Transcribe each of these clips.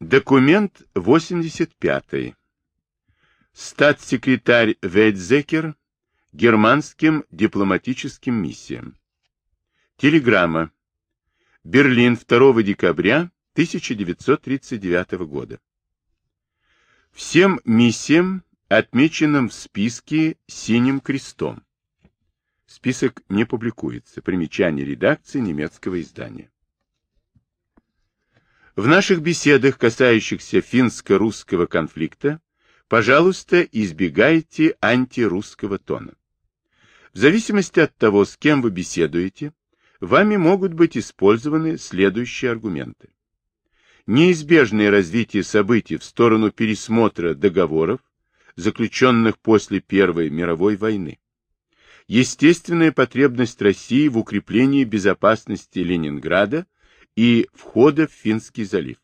Документ 85. Статс-секретарь Вейдзекер германским дипломатическим миссиям. Телеграмма. Берлин 2 декабря 1939 года. Всем миссиям, отмеченным в списке синим крестом. Список не публикуется. Примечание редакции немецкого издания. В наших беседах, касающихся финско-русского конфликта, пожалуйста, избегайте антирусского тона. В зависимости от того, с кем вы беседуете, вами могут быть использованы следующие аргументы. Неизбежное развитие событий в сторону пересмотра договоров, заключенных после Первой мировой войны. Естественная потребность России в укреплении безопасности Ленинграда и входа в Финский залив.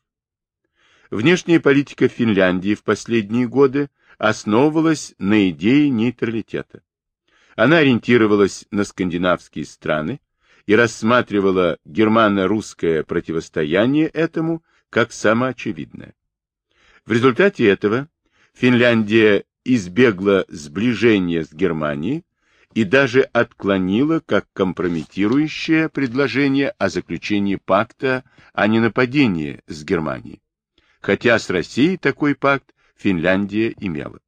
Внешняя политика Финляндии в последние годы основывалась на идее нейтралитета. Она ориентировалась на скандинавские страны и рассматривала германо-русское противостояние этому как самоочевидное. В результате этого Финляндия избегла сближения с Германией и даже отклонила как компрометирующее предложение о заключении пакта о ненападении с Германией, хотя с Россией такой пакт Финляндия имела.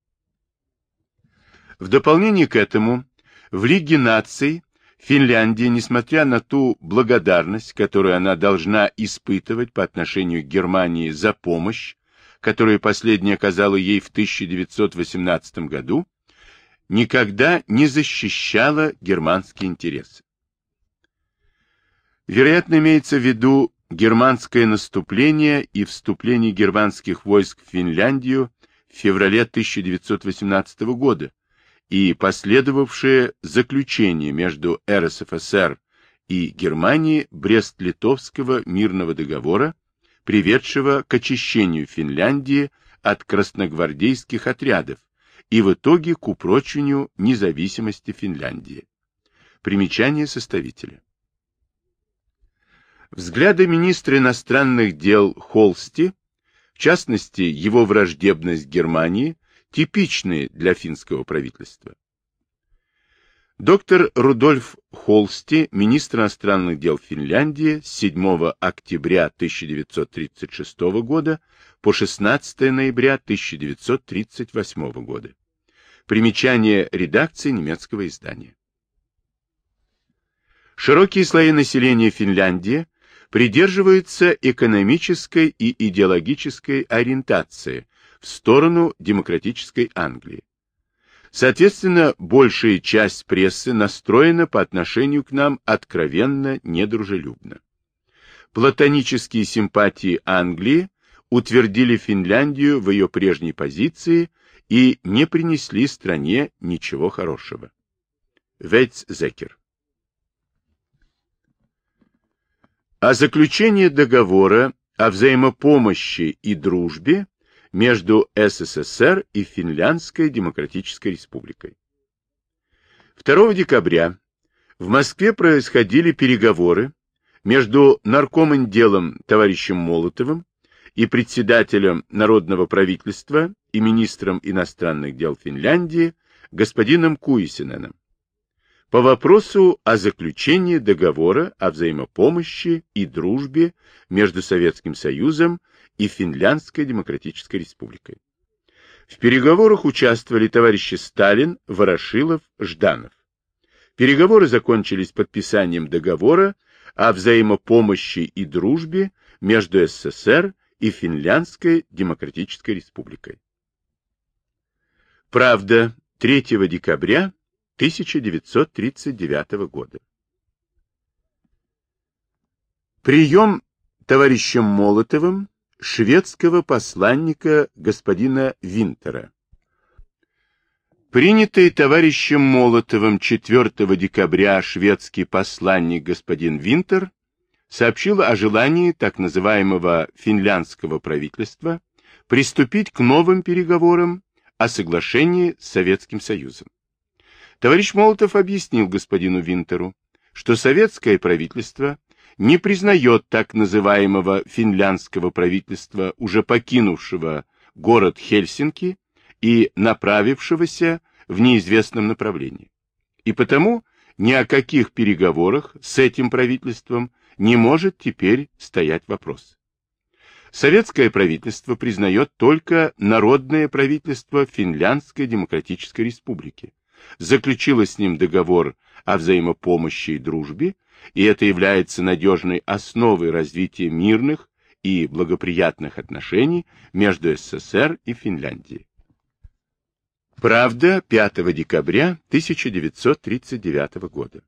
В дополнение к этому, в Лиге наций Финляндия, несмотря на ту благодарность, которую она должна испытывать по отношению к Германии за помощь, которую последняя оказала ей в 1918 году, никогда не защищала германские интересы. Вероятно, имеется в виду германское наступление и вступление германских войск в Финляндию в феврале 1918 года и последовавшее заключение между РСФСР и Германией Брест-Литовского мирного договора, приведшего к очищению Финляндии от красногвардейских отрядов, и в итоге к упрочению независимости Финляндии. Примечание составителя. Взгляды министра иностранных дел Холсти, в частности, его враждебность Германии, типичны для финского правительства. Доктор Рудольф Холсти, министр иностранных дел Финляндии, с 7 октября 1936 года по 16 ноября 1938 года. Примечание редакции немецкого издания. Широкие слои населения Финляндии придерживаются экономической и идеологической ориентации в сторону демократической Англии. Соответственно, большая часть прессы настроена по отношению к нам откровенно недружелюбно. Платонические симпатии Англии утвердили Финляндию в ее прежней позиции и не принесли стране ничего хорошего. Вейцзекер О заключении договора о взаимопомощи и дружбе между СССР и Финляндской Демократической Республикой. 2 декабря в Москве происходили переговоры между наркомом делом товарищем Молотовым и председателем Народного правительства и министром иностранных дел Финляндии господином Куисиненом по вопросу о заключении договора о взаимопомощи и дружбе между Советским Союзом и Финляндской Демократической Республикой. В переговорах участвовали товарищи Сталин, Ворошилов, Жданов. Переговоры закончились подписанием договора о взаимопомощи и дружбе между СССР и Финляндской Демократической Республикой. Правда, 3 декабря 1939 года. Прием товарищем Молотовым шведского посланника господина Винтера. Принятый товарищем Молотовым 4 декабря шведский посланник господин Винтер сообщил о желании так называемого финляндского правительства приступить к новым переговорам о соглашении с Советским Союзом. Товарищ Молотов объяснил господину Винтеру, что советское правительство не признает так называемого финляндского правительства, уже покинувшего город Хельсинки и направившегося в неизвестном направлении. И потому ни о каких переговорах с этим правительством не может теперь стоять вопрос. Советское правительство признает только народное правительство Финляндской Демократической Республики, заключило с ним договор о взаимопомощи и дружбе, и это является надежной основой развития мирных и благоприятных отношений между СССР и Финляндией. Правда, 5 декабря 1939 года.